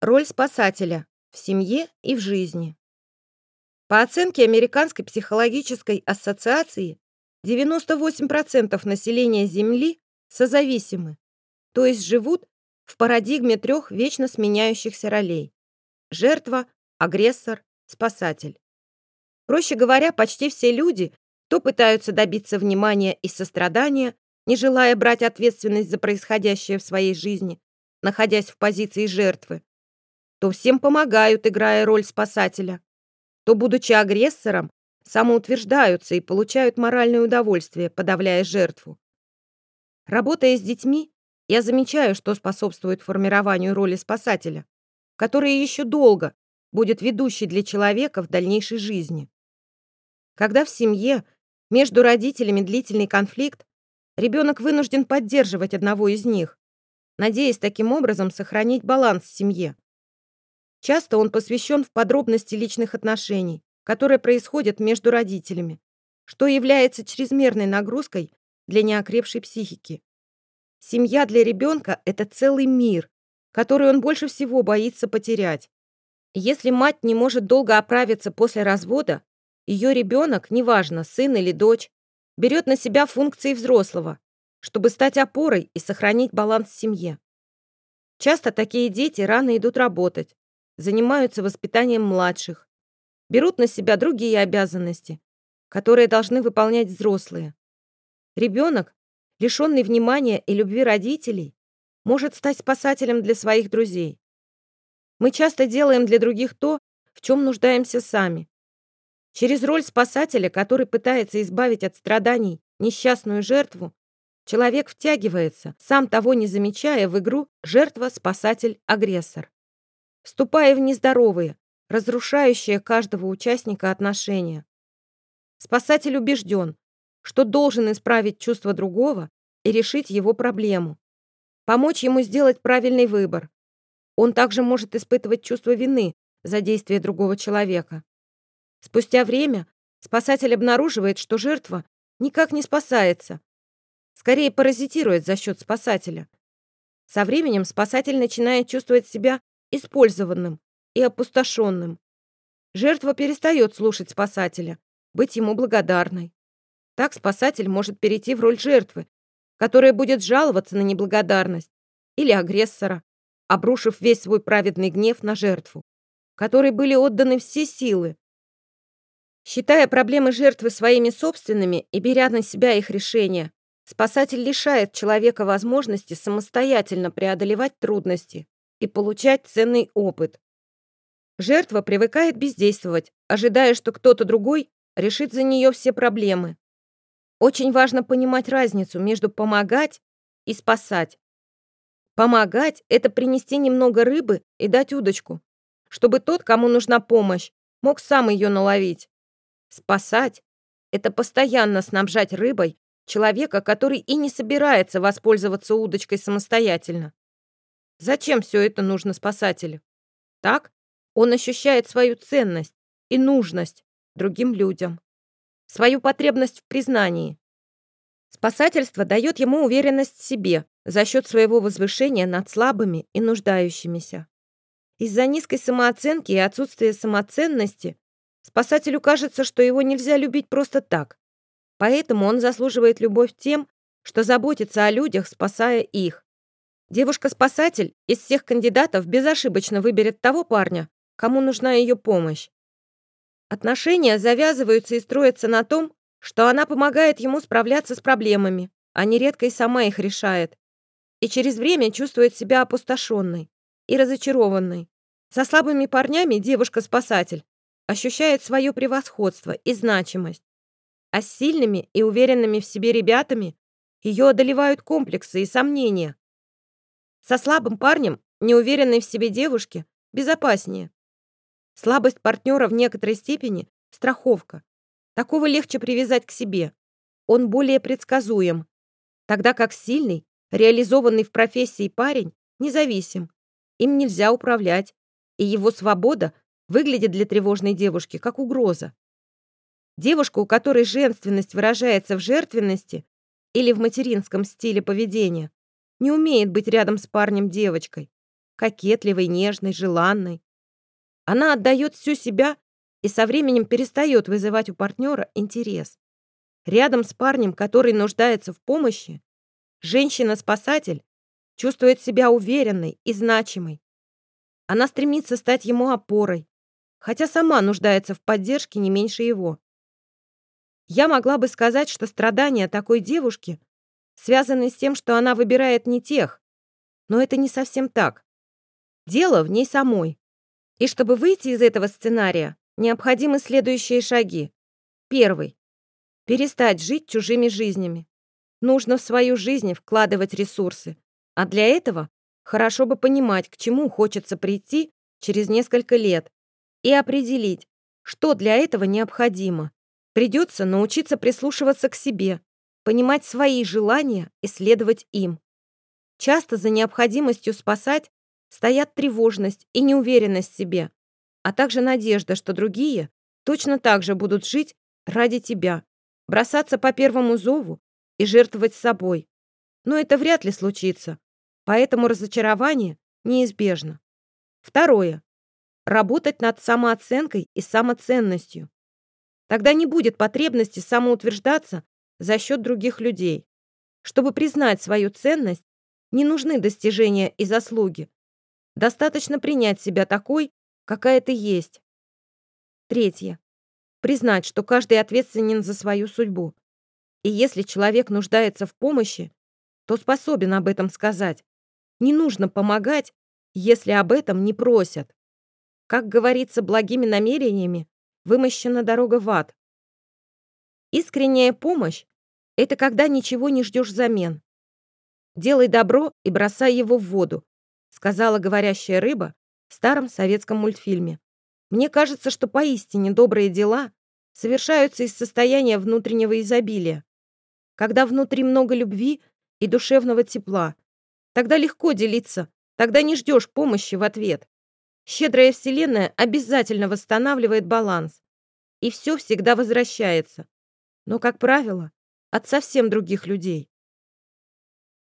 Роль спасателя в семье и в жизни. По оценке Американской психологической ассоциации, 98% населения Земли созависимы, то есть живут в парадигме трех вечно сменяющихся ролей – жертва, агрессор, спасатель. Проще говоря, почти все люди то пытаются добиться внимания и сострадания, не желая брать ответственность за происходящее в своей жизни, находясь в позиции жертвы, то всем помогают, играя роль спасателя, то, будучи агрессором, самоутверждаются и получают моральное удовольствие, подавляя жертву. Работая с детьми, я замечаю, что способствует формированию роли спасателя, которая еще долго будет ведущей для человека в дальнейшей жизни. Когда в семье между родителями длительный конфликт, ребенок вынужден поддерживать одного из них, надеясь таким образом сохранить баланс в семье. Часто он посвящен в подробности личных отношений, которые происходят между родителями, что является чрезмерной нагрузкой для неокрепшей психики. Семья для ребенка – это целый мир, который он больше всего боится потерять. Если мать не может долго оправиться после развода, ее ребенок, неважно, сын или дочь, берет на себя функции взрослого, чтобы стать опорой и сохранить баланс в семье. Часто такие дети рано идут работать, занимаются воспитанием младших, берут на себя другие обязанности, которые должны выполнять взрослые. Ребенок, лишенный внимания и любви родителей, может стать спасателем для своих друзей. Мы часто делаем для других то, в чем нуждаемся сами. Через роль спасателя, который пытается избавить от страданий несчастную жертву, человек втягивается, сам того не замечая, в игру жертва-спасатель-агрессор вступая в нездоровые, разрушающие каждого участника отношения. Спасатель убежден, что должен исправить чувство другого и решить его проблему, помочь ему сделать правильный выбор. Он также может испытывать чувство вины за действия другого человека. Спустя время спасатель обнаруживает, что жертва никак не спасается, скорее паразитирует за счет спасателя. Со временем спасатель начинает чувствовать себя использованным и опустошенным. Жертва перестает слушать спасателя, быть ему благодарной. Так спасатель может перейти в роль жертвы, которая будет жаловаться на неблагодарность, или агрессора, обрушив весь свой праведный гнев на жертву, которой были отданы все силы. Считая проблемы жертвы своими собственными и беря на себя их решение, спасатель лишает человека возможности самостоятельно преодолевать трудности, и получать ценный опыт. Жертва привыкает бездействовать, ожидая, что кто-то другой решит за нее все проблемы. Очень важно понимать разницу между помогать и спасать. Помогать – это принести немного рыбы и дать удочку, чтобы тот, кому нужна помощь, мог сам ее наловить. Спасать – это постоянно снабжать рыбой человека, который и не собирается воспользоваться удочкой самостоятельно. Зачем все это нужно спасателю? Так он ощущает свою ценность и нужность другим людям, свою потребность в признании. Спасательство дает ему уверенность в себе за счет своего возвышения над слабыми и нуждающимися. Из-за низкой самооценки и отсутствия самоценности спасателю кажется, что его нельзя любить просто так. Поэтому он заслуживает любовь тем, что заботится о людях, спасая их. Девушка-спасатель из всех кандидатов безошибочно выберет того парня, кому нужна ее помощь. Отношения завязываются и строятся на том, что она помогает ему справляться с проблемами, а нередко и сама их решает. И через время чувствует себя опустошенной и разочарованной. Со слабыми парнями девушка-спасатель ощущает свое превосходство и значимость. А с сильными и уверенными в себе ребятами ее одолевают комплексы и сомнения, со слабым парнем, неуверенной в себе девушке, безопаснее. Слабость партнера в некоторой степени – страховка. Такого легче привязать к себе. Он более предсказуем. Тогда как сильный, реализованный в профессии парень независим. Им нельзя управлять. И его свобода выглядит для тревожной девушки как угроза. Девушка, у которой женственность выражается в жертвенности или в материнском стиле поведения, не умеет быть рядом с парнем-девочкой, кокетливой, нежной, желанной. Она отдает всю себя и со временем перестает вызывать у партнера интерес. Рядом с парнем, который нуждается в помощи, женщина-спасатель чувствует себя уверенной и значимой. Она стремится стать ему опорой, хотя сама нуждается в поддержке не меньше его. Я могла бы сказать, что страдания такой девушки связаны с тем, что она выбирает не тех, но это не совсем так. Дело в ней самой. И чтобы выйти из этого сценария, необходимы следующие шаги. Первый. Перестать жить чужими жизнями. Нужно в свою жизнь вкладывать ресурсы. А для этого хорошо бы понимать, к чему хочется прийти через несколько лет и определить, что для этого необходимо. Придется научиться прислушиваться к себе, понимать свои желания и следовать им. Часто за необходимостью спасать стоят тревожность и неуверенность в себе, а также надежда, что другие точно так же будут жить ради тебя, бросаться по первому зову и жертвовать собой. Но это вряд ли случится, поэтому разочарование неизбежно. Второе. Работать над самооценкой и самоценностью. Тогда не будет потребности самоутверждаться за счет других людей. Чтобы признать свою ценность, не нужны достижения и заслуги. Достаточно принять себя такой, какая ты есть. Третье. Признать, что каждый ответственен за свою судьбу. И если человек нуждается в помощи, то способен об этом сказать. Не нужно помогать, если об этом не просят. Как говорится, благими намерениями вымощена дорога в ад. Искренняя помощь — это когда ничего не ждешь взамен. «Делай добро и бросай его в воду», сказала говорящая рыба в старом советском мультфильме. Мне кажется, что поистине добрые дела совершаются из состояния внутреннего изобилия. Когда внутри много любви и душевного тепла, Тогда легко делиться, тогда не ждешь помощи в ответ. Щедрая Вселенная обязательно восстанавливает баланс. И все всегда возвращается. Но, как правило, от совсем других людей.